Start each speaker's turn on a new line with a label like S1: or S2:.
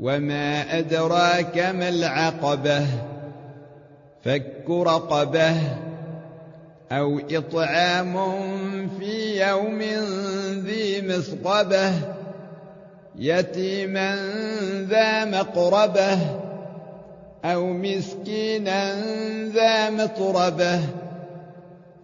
S1: وما أدراك ما العقبة فك رقبة أو إطعام في يوم ذي مسقبة يتيما ذا مقربة أو مسكينا ذا مطربة